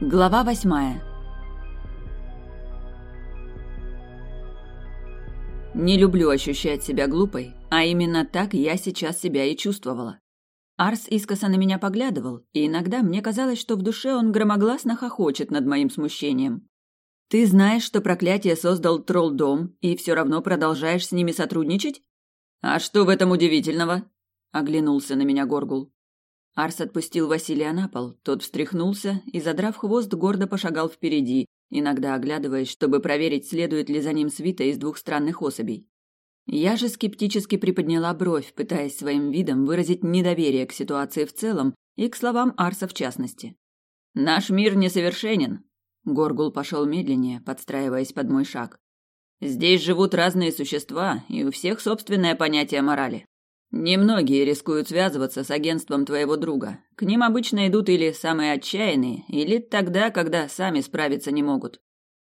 Глава восьмая. Не люблю ощущать себя глупой, а именно так я сейчас себя и чувствовала. Арс искоса на меня поглядывал, и иногда мне казалось, что в душе он громогласно хохочет над моим смущением. «Ты знаешь, что проклятие создал тролл-дом, и все равно продолжаешь с ними сотрудничать?» «А что в этом удивительного?» — оглянулся на меня Горгул. Арс отпустил Василия на пол, тот встряхнулся и, задрав хвост, гордо пошагал впереди, иногда оглядываясь, чтобы проверить, следует ли за ним свита из двух странных особей. Я же скептически приподняла бровь, пытаясь своим видом выразить недоверие к ситуации в целом и к словам Арса в частности. «Наш мир несовершенен», — Горгул пошел медленнее, подстраиваясь под мой шаг. «Здесь живут разные существа, и у всех собственное понятие морали. Немногие рискуют связываться с агентством твоего друга. К ним обычно идут или самые отчаянные, или тогда, когда сами справиться не могут.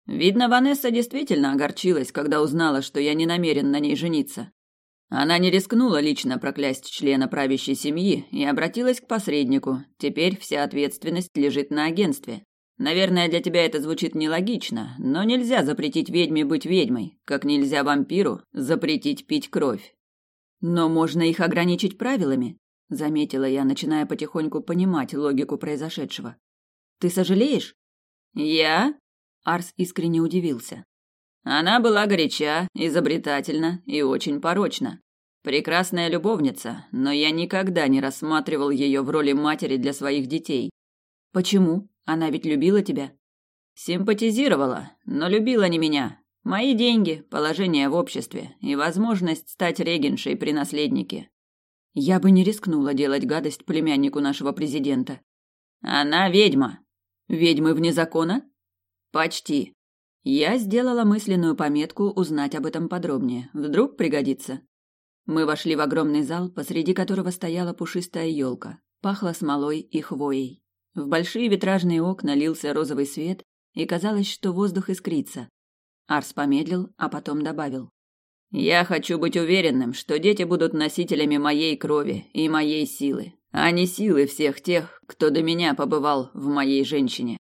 Видно, Ванесса действительно огорчилась, когда узнала, что я не намерен на ней жениться. Она не рискнула лично проклясть члена правящей семьи и обратилась к посреднику. Теперь вся ответственность лежит на агентстве. Наверное, для тебя это звучит нелогично, но нельзя запретить ведьме быть ведьмой, как нельзя вампиру запретить пить кровь. Но можно их ограничить правилами, заметила я, начиная потихоньку понимать логику произошедшего. Ты сожалеешь? Я? Арс искренне удивился. Она была горяча, изобретательна и очень порочна. Прекрасная любовница, но я никогда не рассматривал ее в роли матери для своих детей. Почему? Она ведь любила тебя. Симпатизировала, но любила не меня. Мои деньги, положение в обществе и возможность стать регеншей при наследнике. Я бы не рискнула делать гадость племяннику нашего президента. Она ведьма. Ведьмы вне закона? Почти. Я сделала мысленную пометку узнать об этом подробнее. Вдруг пригодится. Мы вошли в огромный зал, посреди которого стояла пушистая елка. Пахло смолой и хвоей. В большие витражные окна лился розовый свет, и казалось, что воздух искрится. Арс помедлил, а потом добавил. «Я хочу быть уверенным, что дети будут носителями моей крови и моей силы, а не силы всех тех, кто до меня побывал в моей женщине».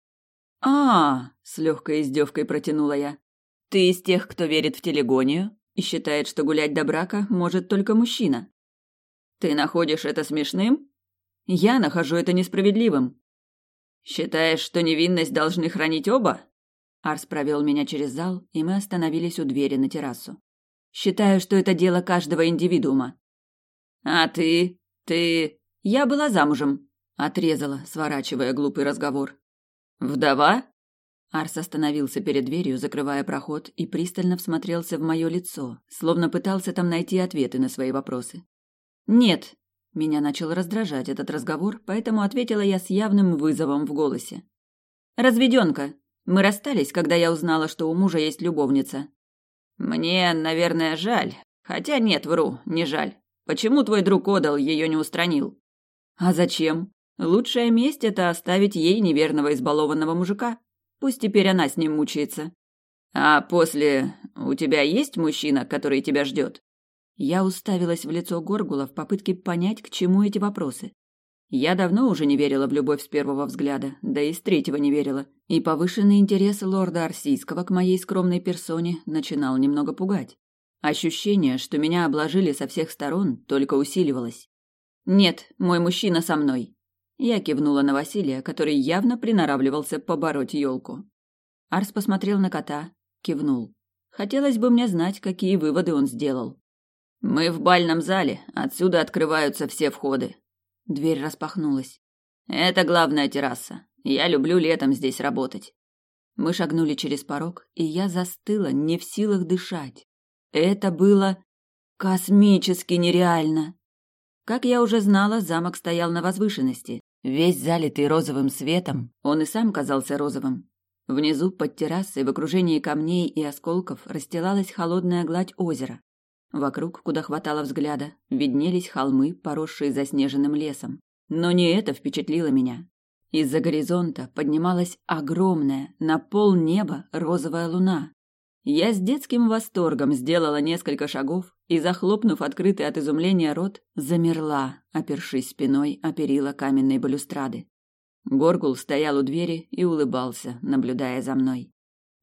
А, -а, -а с легкой издевкой протянула я. «Ты из тех, кто верит в телегонию и считает, что гулять до брака может только мужчина?» «Ты находишь это смешным?» «Я нахожу это несправедливым». «Считаешь, что невинность должны хранить оба?» Арс провел меня через зал, и мы остановились у двери на террасу. Считаю, что это дело каждого индивидуума. А ты? Ты? Я была замужем, отрезала, сворачивая глупый разговор. Вдова? Арс остановился перед дверью, закрывая проход, и пристально всмотрелся в мое лицо, словно пытался там найти ответы на свои вопросы. Нет, меня начал раздражать этот разговор, поэтому ответила я с явным вызовом в голосе. Разведенка. Мы расстались, когда я узнала, что у мужа есть любовница. Мне, наверное, жаль. Хотя нет, вру, не жаль. Почему твой друг Одал ее не устранил? А зачем? Лучшая месть – это оставить ей неверного избалованного мужика. Пусть теперь она с ним мучается. А после у тебя есть мужчина, который тебя ждет? Я уставилась в лицо Горгула в попытке понять, к чему эти вопросы. Я давно уже не верила в любовь с первого взгляда, да и с третьего не верила, и повышенный интерес лорда Арсийского к моей скромной персоне начинал немного пугать. Ощущение, что меня обложили со всех сторон, только усиливалось. «Нет, мой мужчина со мной!» Я кивнула на Василия, который явно приноравливался побороть елку. Арс посмотрел на кота, кивнул. Хотелось бы мне знать, какие выводы он сделал. «Мы в бальном зале, отсюда открываются все входы. Дверь распахнулась. Это главная терраса. Я люблю летом здесь работать. Мы шагнули через порог, и я застыла, не в силах дышать. Это было космически нереально. Как я уже знала, замок стоял на возвышенности, весь залитый розовым светом. Он и сам казался розовым. Внизу, под террасой, в окружении камней и осколков, расстилалась холодная гладь озера. Вокруг, куда хватало взгляда, виднелись холмы, поросшие заснеженным лесом. Но не это впечатлило меня. Из-за горизонта поднималась огромная, на пол неба розовая луна. Я с детским восторгом сделала несколько шагов и, захлопнув открытый от изумления рот, замерла, опершись спиной о перила каменной балюстрады. Горгул стоял у двери и улыбался, наблюдая за мной.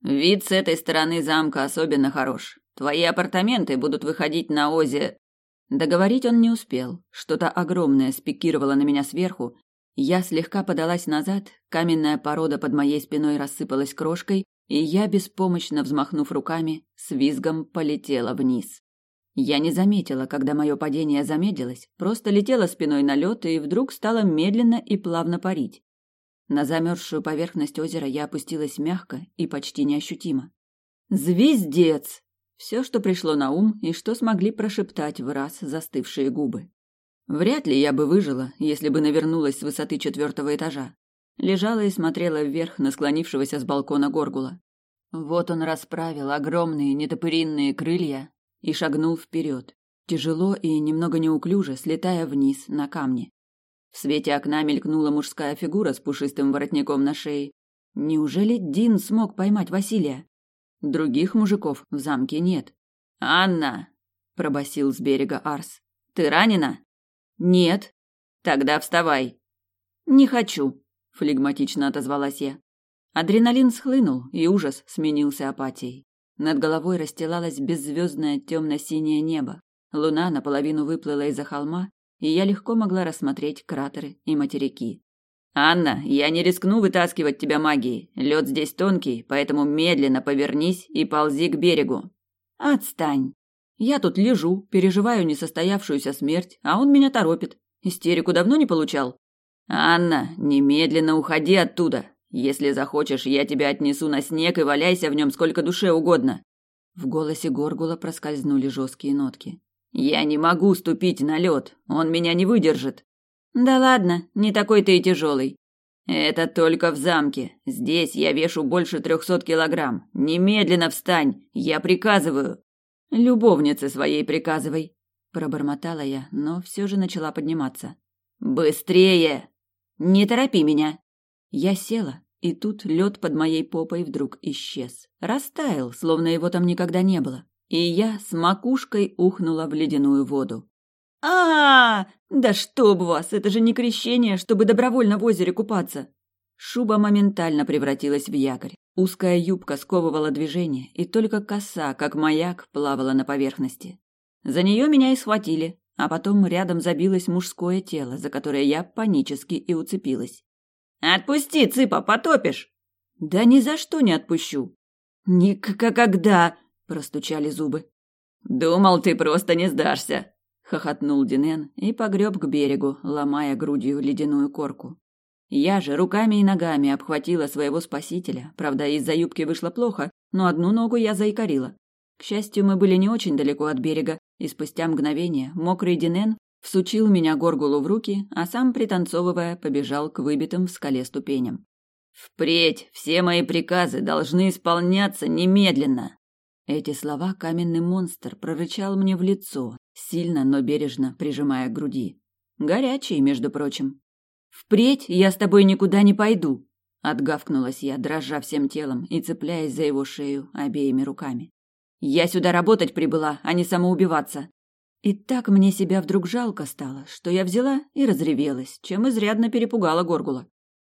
Вид с этой стороны замка особенно хорош. Твои апартаменты будут выходить на озеро. Договорить он не успел. Что-то огромное спикировало на меня сверху. Я слегка подалась назад, каменная порода под моей спиной рассыпалась крошкой, и я, беспомощно взмахнув руками, с визгом полетела вниз. Я не заметила, когда мое падение замедлилось, просто летела спиной на лед и вдруг стала медленно и плавно парить. На замерзшую поверхность озера я опустилась мягко и почти неощутимо. «Звездец!» Все, что пришло на ум и что смогли прошептать в раз застывшие губы. Вряд ли я бы выжила, если бы навернулась с высоты четвертого этажа. Лежала и смотрела вверх на склонившегося с балкона горгула. Вот он расправил огромные нетопыринные крылья и шагнул вперед, тяжело и немного неуклюже, слетая вниз на камни. В свете окна мелькнула мужская фигура с пушистым воротником на шее. Неужели Дин смог поймать Василия? Других мужиков в замке нет. «Анна!» – пробасил с берега Арс. «Ты ранена?» «Нет». «Тогда вставай». «Не хочу», – флегматично отозвалась я. Адреналин схлынул, и ужас сменился апатией. Над головой расстилалось беззвездное темно-синее небо. Луна наполовину выплыла из-за холма, и я легко могла рассмотреть кратеры и материки. «Анна, я не рискну вытаскивать тебя магией. Лед здесь тонкий, поэтому медленно повернись и ползи к берегу». «Отстань. Я тут лежу, переживаю несостоявшуюся смерть, а он меня торопит. Истерику давно не получал?» «Анна, немедленно уходи оттуда. Если захочешь, я тебя отнесу на снег и валяйся в нем сколько душе угодно». В голосе Горгула проскользнули жесткие нотки. Я не могу ступить на лед, он меня не выдержит. Да ладно, не такой ты и тяжелый. Это только в замке. Здесь я вешу больше трехсот килограмм. Немедленно встань, я приказываю. Любовнице своей приказывай, пробормотала я, но все же начала подниматься. Быстрее! Не торопи меня. Я села, и тут лед под моей попой вдруг исчез. Растаял, словно его там никогда не было и я с макушкой ухнула в ледяную воду. А, -а, а Да чтоб вас! Это же не крещение, чтобы добровольно в озере купаться! Шуба моментально превратилась в якорь. Узкая юбка сковывала движение, и только коса, как маяк, плавала на поверхности. За нее меня и схватили, а потом рядом забилось мужское тело, за которое я панически и уцепилась. «Отпусти, цыпа, потопишь!» «Да ни за что не отпущу!» «Никогда!» простучали зубы. Думал, ты просто не сдашься, хохотнул Динен и погреб к берегу, ломая грудью ледяную корку. Я же руками и ногами обхватила своего спасителя. Правда, из-за юбки вышло плохо, но одну ногу я заикарила. К счастью, мы были не очень далеко от берега, и спустя мгновение мокрый Динен всучил меня горгулу в руки, а сам, пританцовывая, побежал к выбитым в скале ступеням. «Впредь все мои приказы должны исполняться немедленно!» Эти слова каменный монстр прорычал мне в лицо, сильно, но бережно прижимая к груди. Горячий, между прочим. «Впредь я с тобой никуда не пойду!» Отгавкнулась я, дрожа всем телом и цепляясь за его шею обеими руками. «Я сюда работать прибыла, а не самоубиваться!» И так мне себя вдруг жалко стало, что я взяла и разревелась, чем изрядно перепугала Горгула.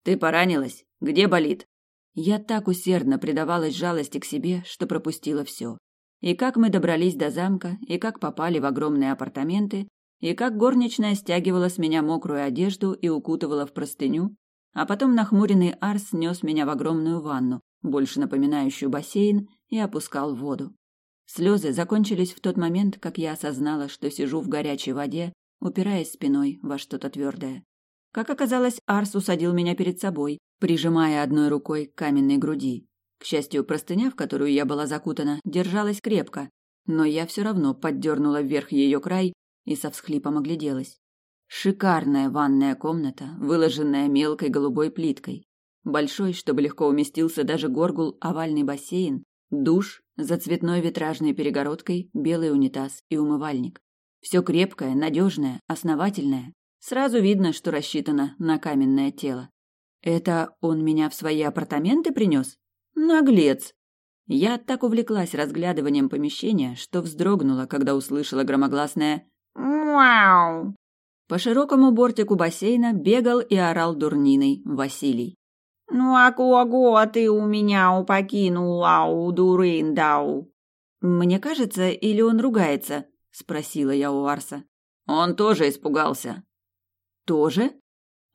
«Ты поранилась? Где болит?» Я так усердно предавалась жалости к себе, что пропустила все. И как мы добрались до замка, и как попали в огромные апартаменты, и как горничная стягивала с меня мокрую одежду и укутывала в простыню, а потом нахмуренный Арс нес меня в огромную ванну, больше напоминающую бассейн, и опускал в воду. Слезы закончились в тот момент, как я осознала, что сижу в горячей воде, упираясь спиной во что-то твердое. Как оказалось, Арс усадил меня перед собой, прижимая одной рукой к каменной груди. К счастью, простыня, в которую я была закутана, держалась крепко, но я все равно поддернула вверх ее край и со всхлипом огляделась. Шикарная ванная комната, выложенная мелкой голубой плиткой. Большой, чтобы легко уместился даже горгул, овальный бассейн, душ, за цветной витражной перегородкой, белый унитаз и умывальник. Все крепкое, надежное, основательное. Сразу видно, что рассчитано на каменное тело. Это он меня в свои апартаменты принес? Наглец! Я так увлеклась разглядыванием помещения, что вздрогнула, когда услышала громогласное «Мяу». По широкому бортику бассейна бегал и орал дурниной Василий. «Ну а кого ты у меня упокинула, у дурындау?» «Мне кажется, или он ругается?» — спросила я у Арса. «Он тоже испугался». «Тоже?»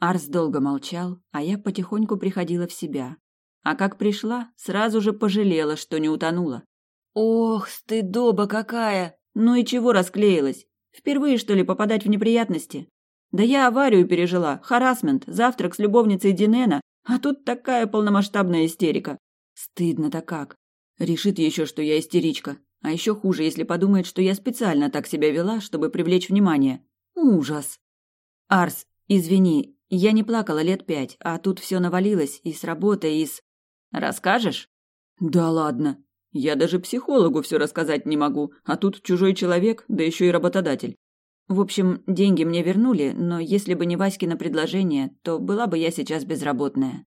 Арс долго молчал, а я потихоньку приходила в себя. А как пришла, сразу же пожалела, что не утонула. «Ох, стыдоба какая! Ну и чего расклеилась? Впервые, что ли, попадать в неприятности? Да я аварию пережила, харасмент, завтрак с любовницей Динена, а тут такая полномасштабная истерика. Стыдно-то как. Решит еще, что я истеричка. А еще хуже, если подумает, что я специально так себя вела, чтобы привлечь внимание. Ужас. Арс, извини, я не плакала лет пять, а тут все навалилось и с работы, и с... Расскажешь? Да ладно. Я даже психологу все рассказать не могу, а тут чужой человек, да еще и работодатель. В общем, деньги мне вернули, но если бы не Васькино предложение, то была бы я сейчас безработная.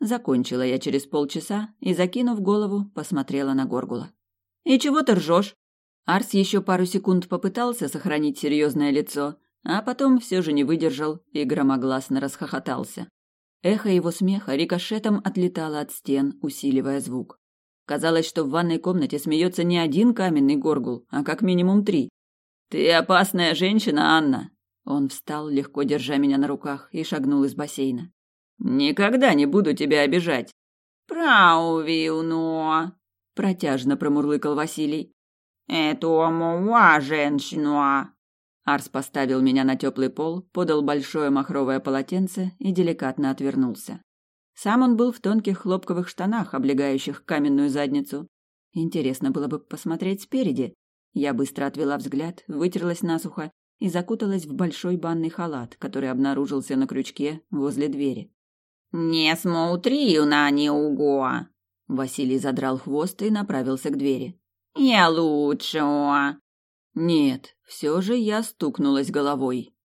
Закончила я через полчаса и, закинув голову, посмотрела на Горгула. «И чего ты ржешь?» Арс еще пару секунд попытался сохранить серьезное лицо, а потом все же не выдержал и громогласно расхохотался. Эхо его смеха рикошетом отлетало от стен, усиливая звук. Казалось, что в ванной комнате смеется не один каменный горгул, а как минимум три. «Ты опасная женщина, Анна!» Он встал, легко держа меня на руках, и шагнул из бассейна. «Никогда не буду тебя обижать!» «Праувилно!» – протяжно промурлыкал Василий. «Это моя женщина!» Арс поставил меня на теплый пол, подал большое махровое полотенце и деликатно отвернулся. Сам он был в тонких хлопковых штанах, облегающих каменную задницу. Интересно было бы посмотреть спереди. Я быстро отвела взгляд, вытерлась насухо и закуталась в большой банный халат, который обнаружился на крючке возле двери. «Не смотри на него!» Василий задрал хвост и направился к двери. «Я лучше!» Нет, все же я стукнулась головой.